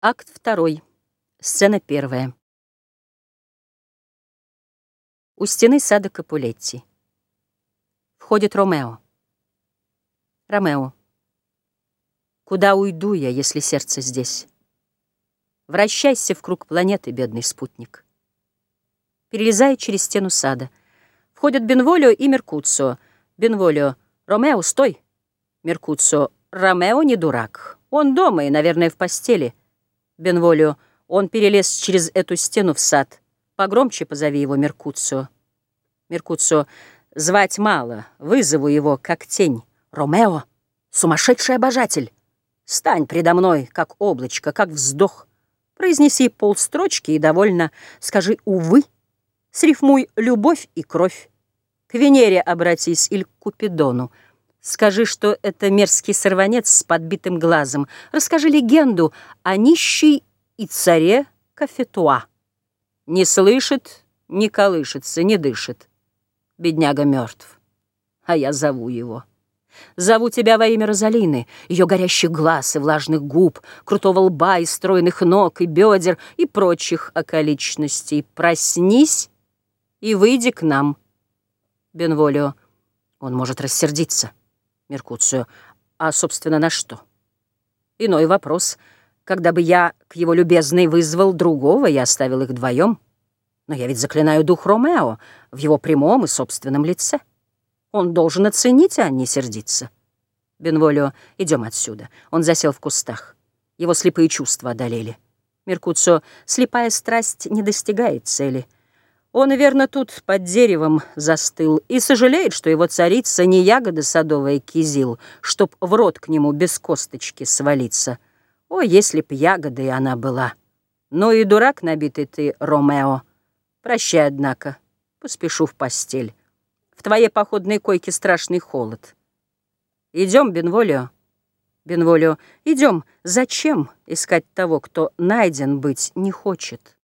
Акт второй. Сцена первая. У стены сада Капулетти. Входит Ромео. Ромео. Куда уйду я, если сердце здесь? Вращайся в круг планеты, бедный спутник. Перелезая через стену сада. Входят Бенволио и Меркуцио. Бенволио. Ромео, стой! Меркуцио. Ромео не дурак. Он дома и, наверное, в постели. Бенволио. Он перелез через эту стену в сад. Погромче позови его, Меркуцио. Меркуцио. Звать мало. Вызову его, как тень. Ромео, сумасшедший обожатель. Стань предо мной, как облачко, как вздох. Произнеси полстрочки и довольно скажи «увы». Срифмуй «любовь» и «кровь». К Венере обратись или к Купидону. Скажи, что это мерзкий сорванец с подбитым глазом. Расскажи легенду о нищей и царе Кафетуа. Не слышит, не колышется, не дышит. Бедняга мертв, а я зову его. Зову тебя во имя Розалины, ее горящих глаз и влажных губ, крутого лба и стройных ног и бедер и прочих околичностей. Проснись и выйди к нам. Бенволио, он может рассердиться. Меркуцио. А, собственно, на что? Иной вопрос. Когда бы я к его любезной вызвал другого, я оставил их вдвоем. Но я ведь заклинаю дух Ромео в его прямом и собственном лице. Он должен оценить, а не сердиться. Бенволио, идем отсюда. Он засел в кустах. Его слепые чувства одолели. Меркуцио, слепая страсть не достигает цели — он, верно, тут под деревом застыл и сожалеет, что его царица не ягода садовая кизил, чтоб в рот к нему без косточки свалиться. О, если б ягодой она была! Ну и дурак набитый ты, Ромео. Прощай, однако, поспешу в постель. В твоей походной койке страшный холод. Идем, Бенволио. Бенволио, идем. Зачем искать того, кто найден быть не хочет?»